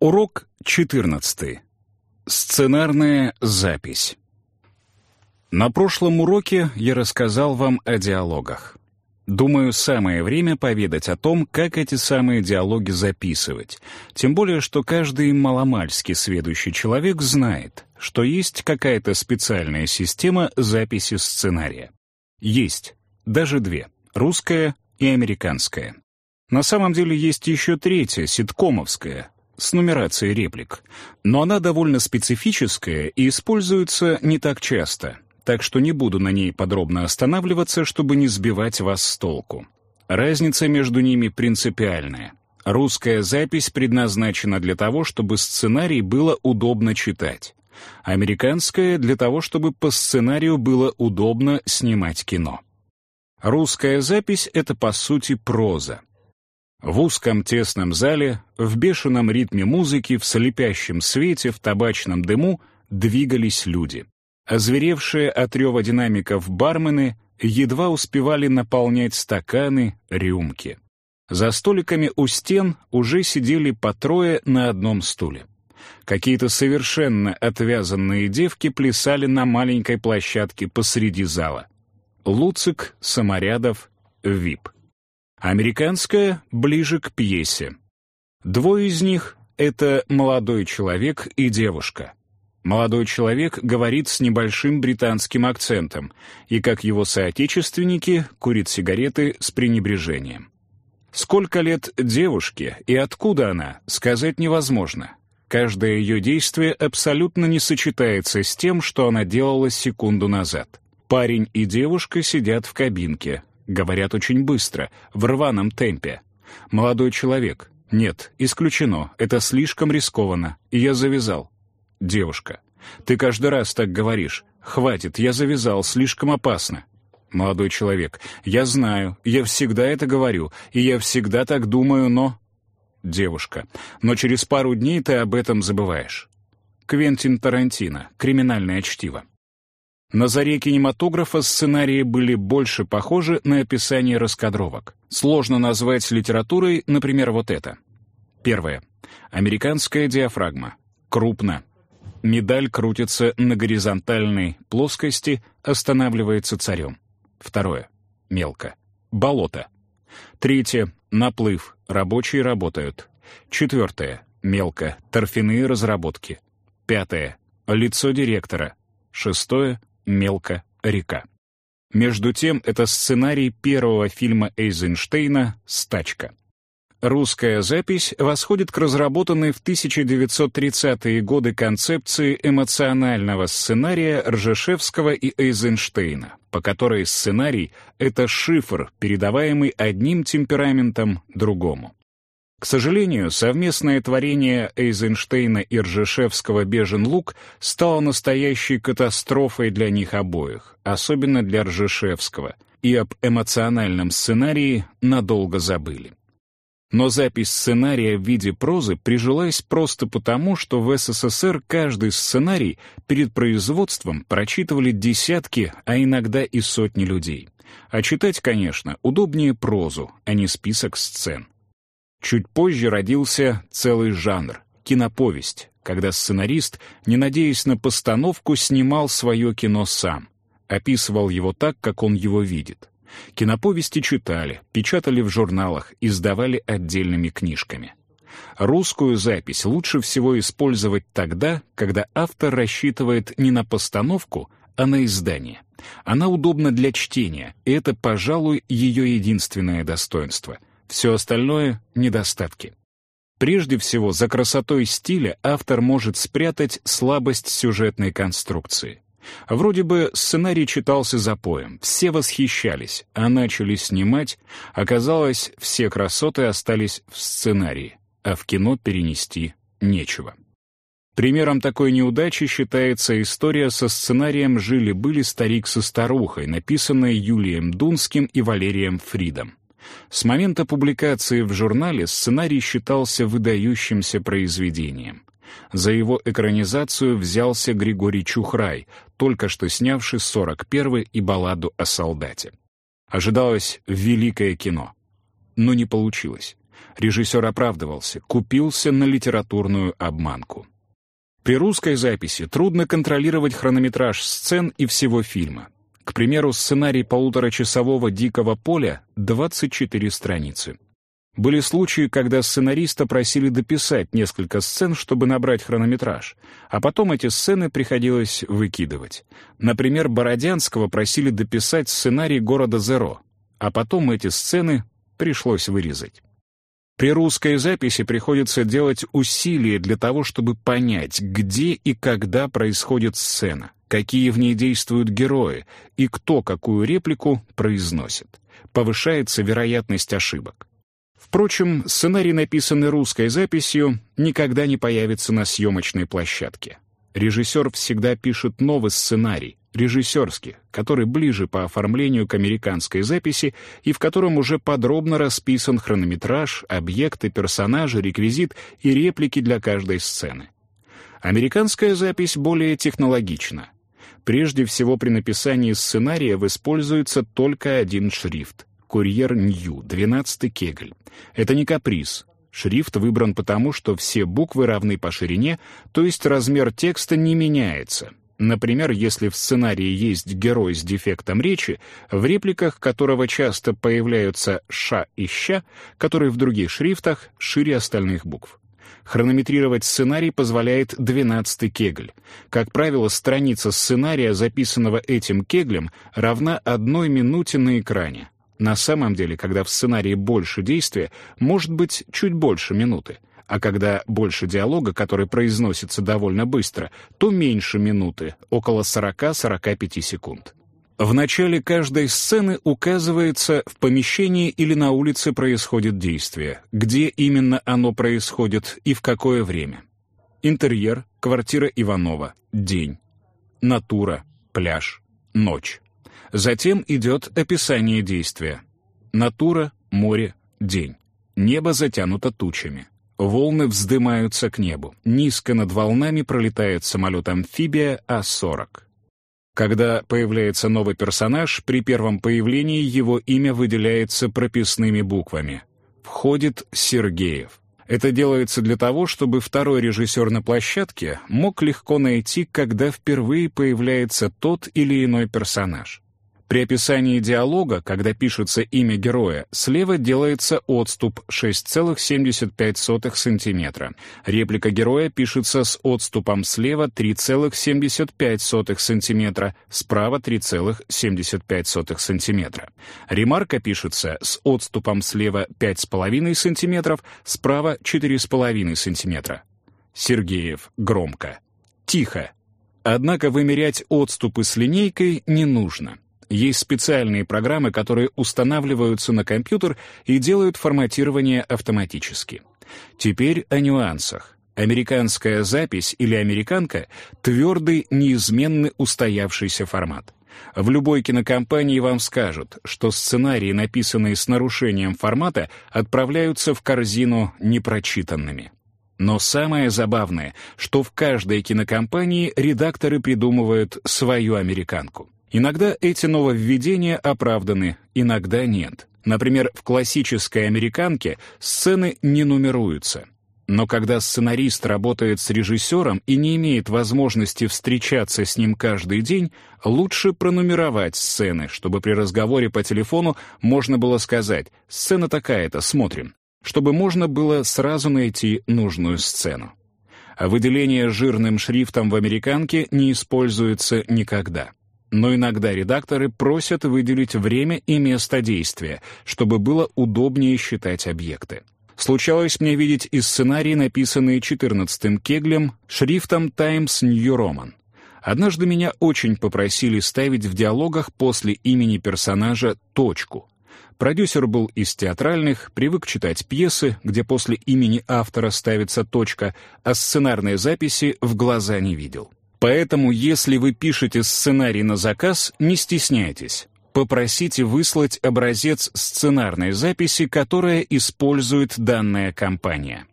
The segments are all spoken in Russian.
Урок 14. Сценарная запись. На прошлом уроке я рассказал вам о диалогах. Думаю, самое время поведать о том, как эти самые диалоги записывать. Тем более, что каждый маломальски сведущий человек знает, что есть какая-то специальная система записи сценария. Есть. Даже две. Русская и американская. На самом деле есть еще третья, ситкомовская, с нумерацией реплик. Но она довольно специфическая и используется не так часто, так что не буду на ней подробно останавливаться, чтобы не сбивать вас с толку. Разница между ними принципиальная. Русская запись предназначена для того, чтобы сценарий было удобно читать. Американская — для того, чтобы по сценарию было удобно снимать кино. Русская запись — это, по сути, проза. В узком тесном зале, в бешеном ритме музыки, в слепящем свете, в табачном дыму двигались люди. Озверевшие от рева динамиков бармены едва успевали наполнять стаканы, рюмки. За столиками у стен уже сидели по трое на одном стуле. Какие-то совершенно отвязанные девки плясали на маленькой площадке посреди зала. Луцик, Саморядов, Вип. Американская ближе к пьесе. Двое из них — это молодой человек и девушка. Молодой человек говорит с небольшим британским акцентом и, как его соотечественники, курит сигареты с пренебрежением. Сколько лет девушке и откуда она, сказать невозможно. Каждое ее действие абсолютно не сочетается с тем, что она делала секунду назад. Парень и девушка сидят в кабинке, Говорят очень быстро, в рваном темпе. Молодой человек. Нет, исключено. Это слишком рискованно. И я завязал. Девушка. Ты каждый раз так говоришь. Хватит, я завязал, слишком опасно. Молодой человек. Я знаю, я всегда это говорю, и я всегда так думаю, но... Девушка. Но через пару дней ты об этом забываешь. Квентин Тарантино. Криминальное чтиво. На заре кинематографа сценарии были больше похожи на описание раскадровок. Сложно назвать литературой, например, вот это. Первое. Американская диафрагма. Крупно. Медаль крутится на горизонтальной плоскости, останавливается царем. Второе. Мелко. Болото. Третье. Наплыв. Рабочие работают. Четвертое. Мелко. Торфяные разработки. Пятое. Лицо директора. Шестое мелко река. Между тем, это сценарий первого фильма Эйзенштейна «Стачка». Русская запись восходит к разработанной в 1930-е годы концепции эмоционального сценария Ржешевского и Эйзенштейна, по которой сценарий — это шифр, передаваемый одним темпераментом другому. К сожалению, совместное творение Эйзенштейна и Ржешевского «Бежен лук» стало настоящей катастрофой для них обоих, особенно для Ржешевского, и об эмоциональном сценарии надолго забыли. Но запись сценария в виде прозы прижилась просто потому, что в СССР каждый сценарий перед производством прочитывали десятки, а иногда и сотни людей. А читать, конечно, удобнее прозу, а не список сцен. Чуть позже родился целый жанр — киноповесть, когда сценарист, не надеясь на постановку, снимал свое кино сам, описывал его так, как он его видит. Киноповести читали, печатали в журналах, издавали отдельными книжками. Русскую запись лучше всего использовать тогда, когда автор рассчитывает не на постановку, а на издание. Она удобна для чтения, и это, пожалуй, ее единственное достоинство — все остальное — недостатки. Прежде всего, за красотой стиля автор может спрятать слабость сюжетной конструкции. Вроде бы сценарий читался запоем, все восхищались, а начали снимать, оказалось, все красоты остались в сценарии, а в кино перенести нечего. Примером такой неудачи считается история со сценарием «Жили-были старик со старухой», написанная Юлием Дунским и Валерием Фридом. С момента публикации в журнале сценарий считался выдающимся произведением. За его экранизацию взялся Григорий Чухрай, только что снявший «41-й» и балладу о солдате. Ожидалось великое кино. Но не получилось. Режиссер оправдывался, купился на литературную обманку. При русской записи трудно контролировать хронометраж сцен и всего фильма. К примеру, сценарий полуторачасового «Дикого поля» — 24 страницы. Были случаи, когда сценариста просили дописать несколько сцен, чтобы набрать хронометраж, а потом эти сцены приходилось выкидывать. Например, Бородянского просили дописать сценарий «Города Зеро», а потом эти сцены пришлось вырезать. При русской записи приходится делать усилия для того, чтобы понять, где и когда происходит сцена, какие в ней действуют герои и кто какую реплику произносит. Повышается вероятность ошибок. Впрочем, сценарий, написанный русской записью, никогда не появится на съемочной площадке. Режиссер всегда пишет новый сценарий, режиссерский, который ближе по оформлению к американской записи и в котором уже подробно расписан хронометраж, объекты, персонажи, реквизит и реплики для каждой сцены. Американская запись более технологична. Прежде всего при написании сценария используется только один шрифт Курьер Нью, 12 кегль. Это не каприз. Шрифт выбран потому, что все буквы равны по ширине, то есть размер текста не меняется. Например, если в сценарии есть герой с дефектом речи, в репликах которого часто появляются «ша» и «ща», которые в других шрифтах шире остальных букв. Хронометрировать сценарий позволяет 12 кегль. Как правило, страница сценария, записанного этим кеглем, равна одной минуте на экране. На самом деле, когда в сценарии больше действия, может быть чуть больше минуты, а когда больше диалога, который произносится довольно быстро, то меньше минуты, около 40-45 секунд. В начале каждой сцены указывается, в помещении или на улице происходит действие, где именно оно происходит и в какое время. Интерьер, квартира Иванова, день. Натура, пляж, ночь. Затем идет описание действия. Натура, море, день. Небо затянуто тучами. Волны вздымаются к небу. Низко над волнами пролетает самолет-амфибия А-40. Когда появляется новый персонаж, при первом появлении его имя выделяется прописными буквами. Входит Сергеев. Это делается для того, чтобы второй режиссер на площадке мог легко найти, когда впервые появляется тот или иной персонаж. При описании диалога, когда пишется имя героя, слева делается отступ 6,75 см. Реплика героя пишется с отступом слева 3,75 см, справа 3,75 см. Ремарка пишется с отступом слева 5,5 см, справа 4,5 см. Сергеев громко. Тихо. Однако вымерять отступы с линейкой не нужно. Есть специальные программы, которые устанавливаются на компьютер и делают форматирование автоматически. Теперь о нюансах. Американская запись или американка — твердый, неизменный устоявшийся формат. В любой кинокомпании вам скажут, что сценарии, написанные с нарушением формата, отправляются в корзину непрочитанными. Но самое забавное, что в каждой кинокомпании редакторы придумывают свою американку. Иногда эти нововведения оправданы, иногда нет. Например, в классической американке сцены не нумеруются. Но когда сценарист работает с режиссером и не имеет возможности встречаться с ним каждый день, лучше пронумеровать сцены, чтобы при разговоре по телефону можно было сказать «сцена такая-то, смотрим», чтобы можно было сразу найти нужную сцену. А выделение жирным шрифтом в американке не используется никогда но иногда редакторы просят выделить время и место действия, чтобы было удобнее считать объекты. Случалось мне видеть и сценарии, написанные 14-м кеглем, шрифтом Times New Roman. Однажды меня очень попросили ставить в диалогах после имени персонажа точку. Продюсер был из театральных, привык читать пьесы, где после имени автора ставится точка, а сценарные записи в глаза не видел. Поэтому, если вы пишете сценарий на заказ, не стесняйтесь. Попросите выслать образец сценарной записи, которая использует данная компания.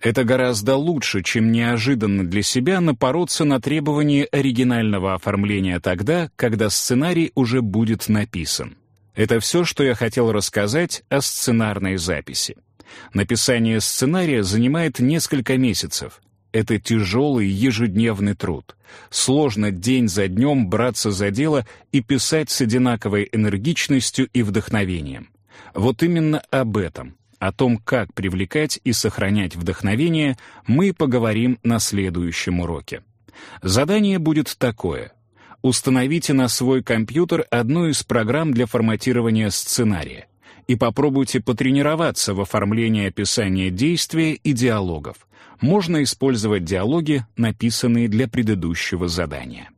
Это гораздо лучше, чем неожиданно для себя напороться на требования оригинального оформления тогда, когда сценарий уже будет написан. Это все, что я хотел рассказать о сценарной записи. Написание сценария занимает несколько месяцев. Это тяжелый ежедневный труд. Сложно день за днем браться за дело и писать с одинаковой энергичностью и вдохновением. Вот именно об этом, о том, как привлекать и сохранять вдохновение, мы поговорим на следующем уроке. Задание будет такое. Установите на свой компьютер одну из программ для форматирования сценария и попробуйте потренироваться в оформлении описания действия и диалогов. Можно использовать диалоги, написанные для предыдущего задания.